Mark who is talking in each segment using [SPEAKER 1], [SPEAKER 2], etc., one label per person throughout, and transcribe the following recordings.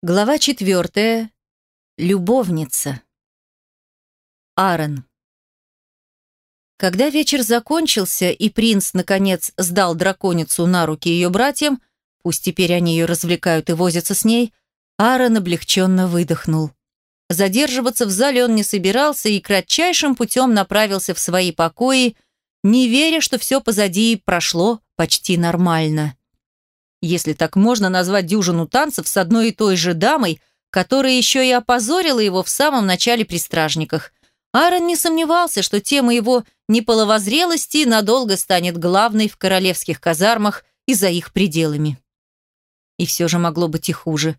[SPEAKER 1] Глава четвертая. Любовница. Аарон. Когда вечер закончился, и принц, наконец, сдал драконицу на руки ее братьям, пусть теперь они ее развлекают и возятся с ней, Аарон облегченно выдохнул. Задерживаться в зале он не собирался и кратчайшим путем направился в свои покои, не веря, что все позади прошло почти нормально если так можно назвать дюжину танцев с одной и той же дамой, которая еще и опозорила его в самом начале при стражниках. Аарон не сомневался, что тема его неполовозрелости надолго станет главной в королевских казармах и за их пределами. И все же могло быть и хуже.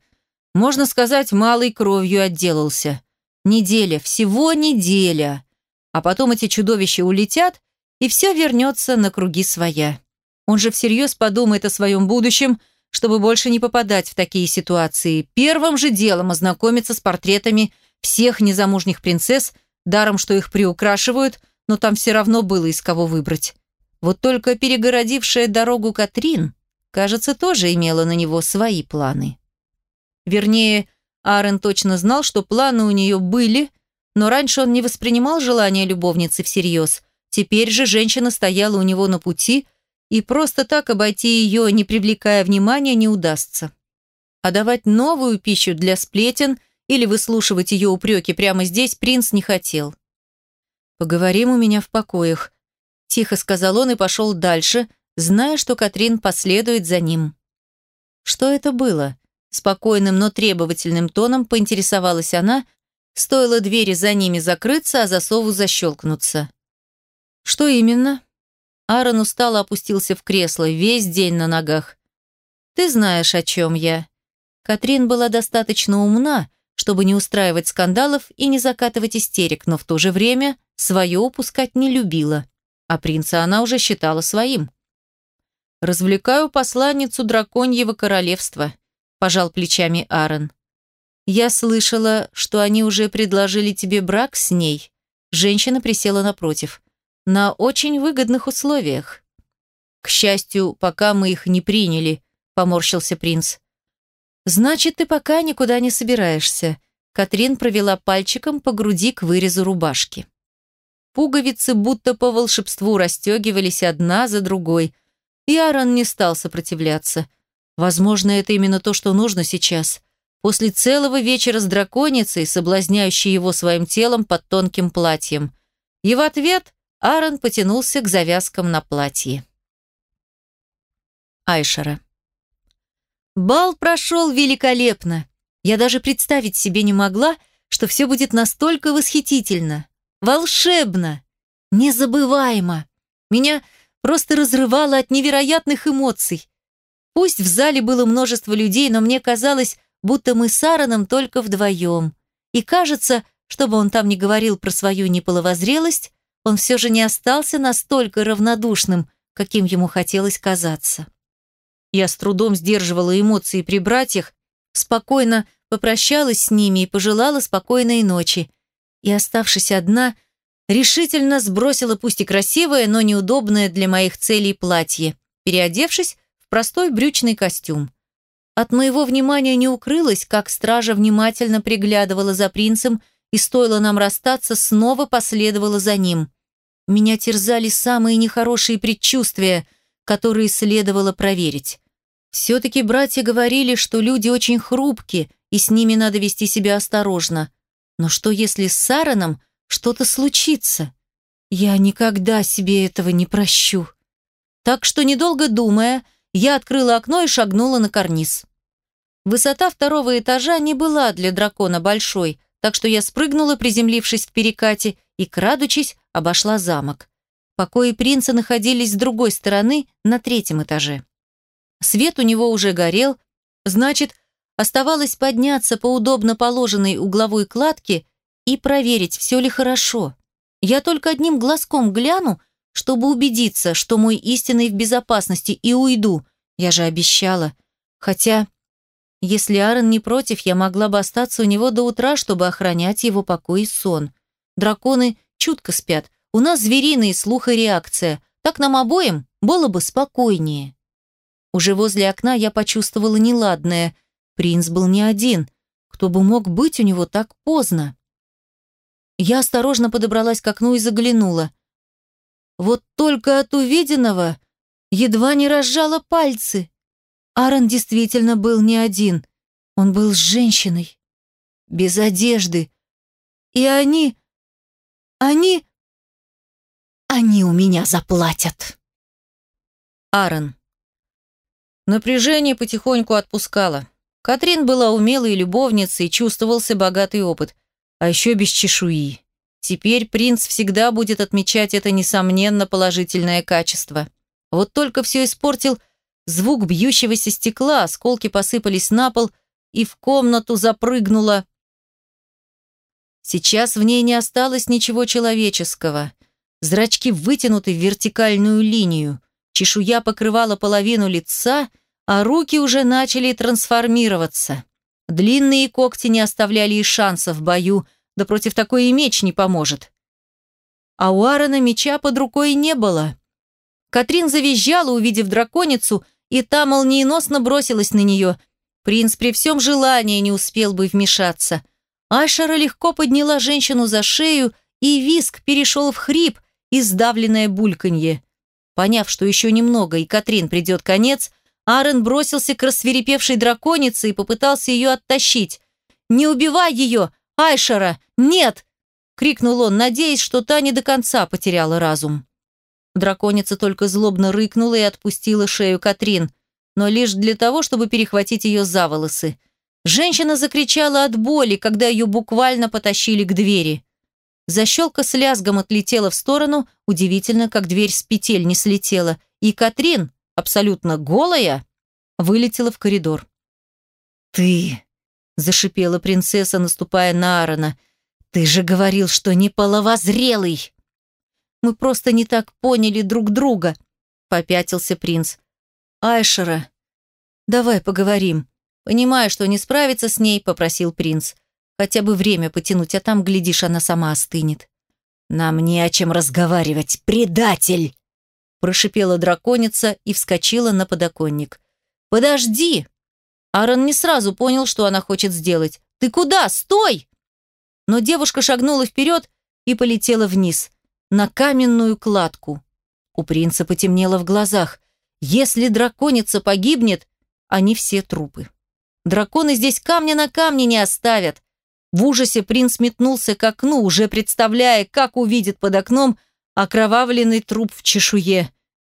[SPEAKER 1] Можно сказать, малой кровью отделался. Неделя, всего неделя. А потом эти чудовища улетят, и все вернется на круги своя. Он же всерьез подумает о своем будущем, чтобы больше не попадать в такие ситуации. Первым же делом ознакомиться с портретами всех незамужних принцесс, даром, что их приукрашивают, но там все равно было из кого выбрать. Вот только перегородившая дорогу Катрин, кажется, тоже имела на него свои планы. Вернее, Аарон точно знал, что планы у нее были, но раньше он не воспринимал желание любовницы всерьез. Теперь же женщина стояла у него на пути – и просто так обойти ее, не привлекая внимания, не удастся. А давать новую пищу для сплетен или выслушивать ее упреки прямо здесь принц не хотел. «Поговорим у меня в покоях», – тихо сказал он и пошел дальше, зная, что Катрин последует за ним. Что это было? Спокойным, но требовательным тоном поинтересовалась она, стоило двери за ними закрыться, а засову защелкнуться. «Что именно?» Аарон устало опустился в кресло, весь день на ногах. «Ты знаешь, о чем я». Катрин была достаточно умна, чтобы не устраивать скандалов и не закатывать истерик, но в то же время свое упускать не любила. А принца она уже считала своим. «Развлекаю посланницу драконьего королевства», – пожал плечами Аарон. «Я слышала, что они уже предложили тебе брак с ней». Женщина присела напротив на очень выгодных условиях. К счастью, пока мы их не приняли, поморщился принц. Значит, ты пока никуда не собираешься. Катрин провела пальчиком по груди к вырезу рубашки. Пуговицы будто по волшебству расстегивались одна за другой, и Аарон не стал сопротивляться. Возможно, это именно то, что нужно сейчас. После целого вечера с драконицей, соблазняющей его своим телом под тонким платьем. И в ответ Аарон потянулся к завязкам на платье. Айшера. Бал прошел великолепно. Я даже представить себе не могла, что все будет настолько восхитительно, волшебно, незабываемо. Меня просто разрывало от невероятных эмоций. Пусть в зале было множество людей, но мне казалось, будто мы с Аароном только вдвоем. И кажется, чтобы он там не говорил про свою неполовозрелость, он все же не остался настолько равнодушным, каким ему хотелось казаться. Я с трудом сдерживала эмоции при братьях, спокойно попрощалась с ними и пожелала спокойной ночи. И, оставшись одна, решительно сбросила пусть и красивое, но неудобное для моих целей платье, переодевшись в простой брючный костюм. От моего внимания не укрылось, как стража внимательно приглядывала за принцем и стоило нам расстаться, снова последовала за ним. Меня терзали самые нехорошие предчувствия, которые следовало проверить. Все-таки братья говорили, что люди очень хрупки, и с ними надо вести себя осторожно. Но что если с Сараном что-то случится? Я никогда себе этого не прощу. Так что, недолго думая, я открыла окно и шагнула на карниз. Высота второго этажа не была для дракона большой, так что я спрыгнула, приземлившись в перекате, и, крадучись, обошла замок. Покои принца находились с другой стороны, на третьем этаже. Свет у него уже горел, значит, оставалось подняться по удобно положенной угловой кладке и проверить, все ли хорошо. Я только одним глазком гляну, чтобы убедиться, что мой истинный в безопасности, и уйду. Я же обещала. Хотя если Аарон не против, я могла бы остаться у него до утра, чтобы охранять его покой и сон. Драконы чутко спят. У нас звериный слух и реакция. Так нам обоим было бы спокойнее. Уже возле окна я почувствовала неладное. Принц был не один. Кто бы мог быть у него так поздно? Я осторожно подобралась к окну и заглянула. Вот только от увиденного едва не разжала пальцы. Аарон действительно был не один. Он был с женщиной. Без одежды. И они... Они... Они у меня заплатят. Аарон. Напряжение потихоньку отпускало. Катрин была умелой любовницей чувствовался богатый опыт, а еще без чешуи. Теперь принц всегда будет отмечать это несомненно положительное качество. Вот только все испортил звук бьющегося стекла, осколки посыпались на пол, и в комнату запрыгнула. Сейчас в ней не осталось ничего человеческого. Зрачки вытянуты в вертикальную линию, чешуя покрывала половину лица, а руки уже начали трансформироваться. Длинные когти не оставляли и шансов в бою, да против такой и меч не поможет. А у Аарона меча под рукой не было. Катрин завизжала, увидев драконицу, и та молниеносно бросилась на нее. Принц при всем желании не успел бы вмешаться. Айшара легко подняла женщину за шею, и виск перешел в хрип и сдавленное бульканье. Поняв, что еще немного, и Катрин придет конец, Аарон бросился к рассверепевшей драконице и попытался ее оттащить. «Не убивай ее! Айшара! Нет!» — крикнул он, надеясь, что та не до конца потеряла разум. Драконица только злобно рыкнула и отпустила шею Катрин, но лишь для того, чтобы перехватить ее за волосы. Женщина закричала от боли, когда ее буквально потащили к двери. Защелка с лязгом отлетела в сторону, удивительно, как дверь с петель не слетела, и Катрин, абсолютно голая, вылетела в коридор. «Ты!» – зашипела принцесса, наступая на Аарона. «Ты же говорил, что не половозрелый!» «Мы просто не так поняли друг друга», – попятился принц. «Айшера, давай поговорим». Понимая, что не справится с ней, попросил принц. Хотя бы время потянуть, а там, глядишь, она сама остынет. «Нам не о чем разговаривать, предатель!» прошипела драконица и вскочила на подоконник. «Подожди!» Аарон не сразу понял, что она хочет сделать. «Ты куда? Стой!» Но девушка шагнула вперед и полетела вниз, на каменную кладку. У принца потемнело в глазах. Если драконица погибнет, они все трупы. Драконы здесь камня на камне не оставят. В ужасе принц метнулся к окну, уже представляя, как увидит под окном окровавленный труп в чешуе.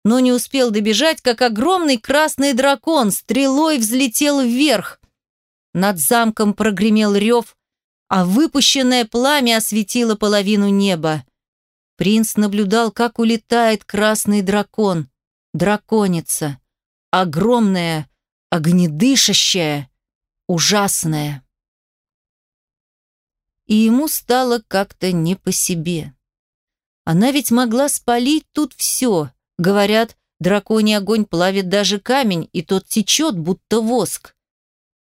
[SPEAKER 1] Но не успел добежать, как огромный красный дракон стрелой взлетел вверх. Над замком прогремел рев, а выпущенное пламя осветило половину неба. Принц наблюдал, как улетает красный дракон, драконица, огромная, огнедышащая, ужасная. И ему стало как-то не по себе. Она ведь могла спалить тут все. Говорят, драконий огонь плавит даже камень, и тот течет, будто воск.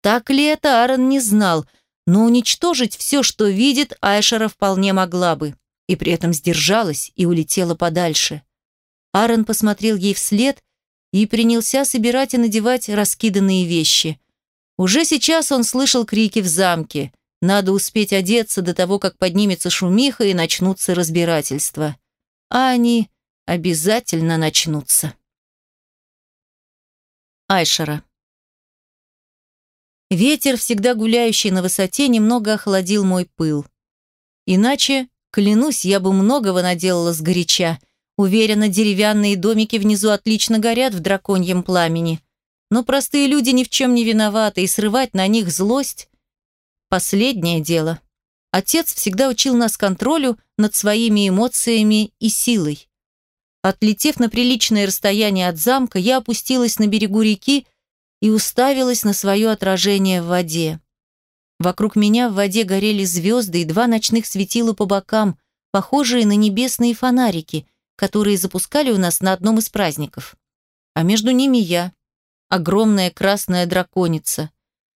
[SPEAKER 1] Так ли это, Аарон не знал, но уничтожить все, что видит, Айшера вполне могла бы. И при этом сдержалась и улетела подальше. Аарон посмотрел ей вслед и принялся собирать и надевать раскиданные вещи. Уже сейчас он слышал крики в замке. Надо успеть одеться до того, как поднимется шумиха и начнутся разбирательства. А они обязательно начнутся. Айшера. Ветер, всегда гуляющий на высоте, немного охладил мой пыл. Иначе, клянусь, я бы многого наделала сгоряча. Уверена, деревянные домики внизу отлично горят в драконьем пламени. Но простые люди ни в чем не виноваты, и срывать на них злость Последнее дело. Отец всегда учил нас контролю над своими эмоциями и силой. Отлетев на приличное расстояние от замка, я опустилась на берегу реки и уставилась на свое отражение в воде. Вокруг меня в воде горели звезды и два ночных светила по бокам, похожие на небесные фонарики, которые запускали у нас на одном из праздников. А между ними я, огромная красная драконица,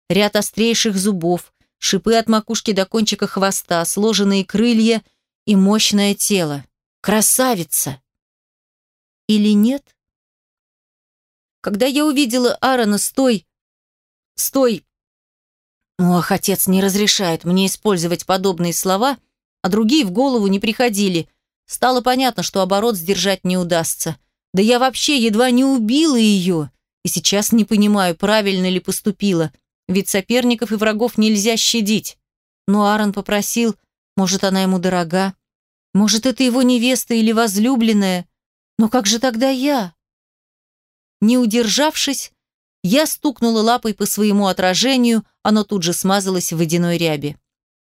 [SPEAKER 1] ряд острейших зубов, шипы от макушки до кончика хвоста, сложенные крылья и мощное тело. Красавица! Или нет? Когда я увидела Аарона с той... с той... Ох, отец не разрешает мне использовать подобные слова, а другие в голову не приходили. Стало понятно, что оборот сдержать не удастся. Да я вообще едва не убила ее. И сейчас не понимаю, правильно ли поступила. Ведь соперников и врагов нельзя щадить. Но Аарон попросил, может, она ему дорога. Может, это его невеста или возлюбленная. Но как же тогда я? Не удержавшись, я стукнула лапой по своему отражению, оно тут же смазалось в водяной ряби.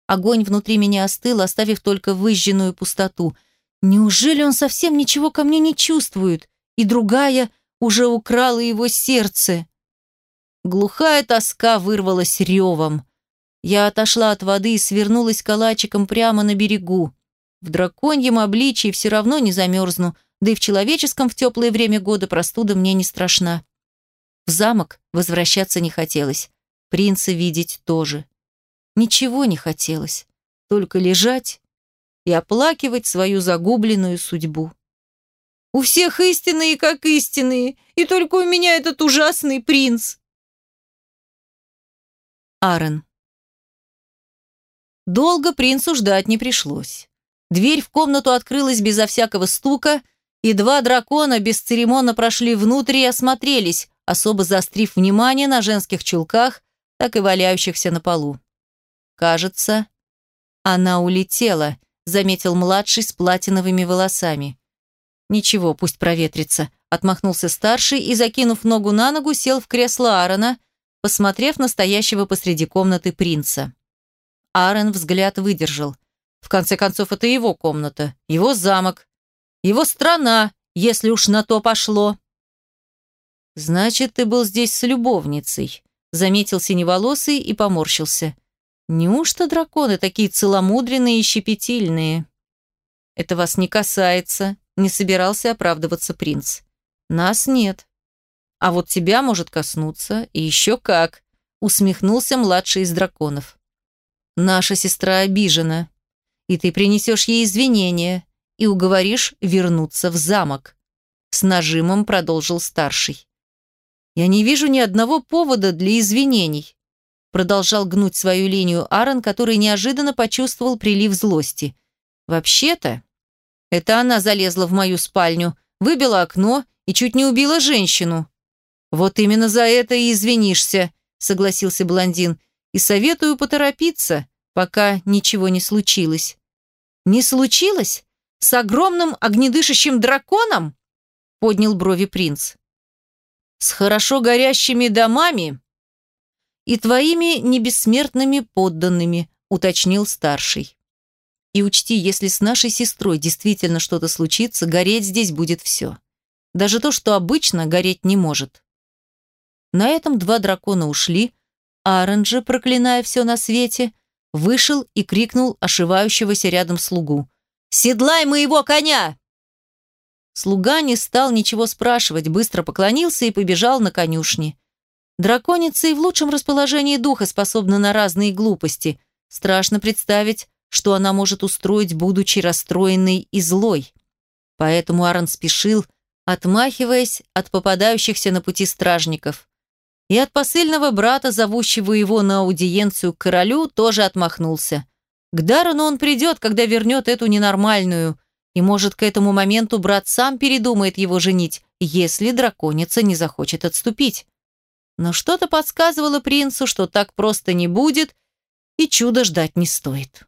[SPEAKER 1] Огонь внутри меня остыл, оставив только выжженную пустоту. Неужели он совсем ничего ко мне не чувствует? И другая уже украла его сердце. Глухая тоска вырвалась ревом. Я отошла от воды и свернулась калачиком прямо на берегу. В драконьем обличии все равно не замерзну, да и в человеческом в теплое время года простуда мне не страшна. В замок возвращаться не хотелось, принца видеть тоже. Ничего не хотелось, только лежать и оплакивать свою загубленную судьбу. У всех истинные, как истинные, и только у меня этот ужасный принц. Аарон. Долго принцу ждать не пришлось. Дверь в комнату открылась безо всякого стука, и два дракона бесцеремонно прошли внутрь и осмотрелись, особо заострив внимание на женских чулках, так и валяющихся на полу. «Кажется, она улетела», — заметил младший с платиновыми волосами. «Ничего, пусть проветрится», — отмахнулся старший и, закинув ногу на ногу, сел в кресло Аарона, посмотрев настоящего посреди комнаты принца. Аарон взгляд выдержал. В конце концов, это его комната, его замок, его страна, если уж на то пошло. «Значит, ты был здесь с любовницей», — заметил синеволосый и поморщился. «Неужто драконы такие целомудренные и щепетильные?» «Это вас не касается», — не собирался оправдываться принц. «Нас нет. А вот тебя может коснуться, и еще как», — усмехнулся младший из драконов. «Наша сестра обижена, и ты принесешь ей извинения и уговоришь вернуться в замок», — с нажимом продолжил старший. «Я не вижу ни одного повода для извинений», продолжал гнуть свою линию Аарон, который неожиданно почувствовал прилив злости. «Вообще-то, это она залезла в мою спальню, выбила окно и чуть не убила женщину». «Вот именно за это и извинишься», согласился блондин. «И советую поторопиться, пока ничего не случилось». «Не случилось? С огромным огнедышащим драконом?» поднял брови принц с хорошо горящими домами и твоими небессмертными подданными», уточнил старший. «И учти, если с нашей сестрой действительно что-то случится, гореть здесь будет все. Даже то, что обычно гореть не может». На этом два дракона ушли, а Оранжи, проклиная все на свете, вышел и крикнул ошивающегося рядом слугу. «Седлай моего коня!» Слуга не стал ничего спрашивать, быстро поклонился и побежал на конюшни. Драконица и в лучшем расположении духа способна на разные глупости. Страшно представить, что она может устроить, будучи расстроенной и злой. Поэтому Аарон спешил, отмахиваясь от попадающихся на пути стражников. И от посыльного брата, зовущего его на аудиенцию к королю, тоже отмахнулся. К Даррену он придет, когда вернет эту ненормальную – и, может, к этому моменту брат сам передумает его женить, если драконица не захочет отступить. Но что-то подсказывало принцу, что так просто не будет, и чудо ждать не стоит.